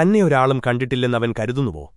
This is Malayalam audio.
തന്നെ ഒരാളും കണ്ടിട്ടില്ലെന്നവൻ കരുതുന്നുവോ?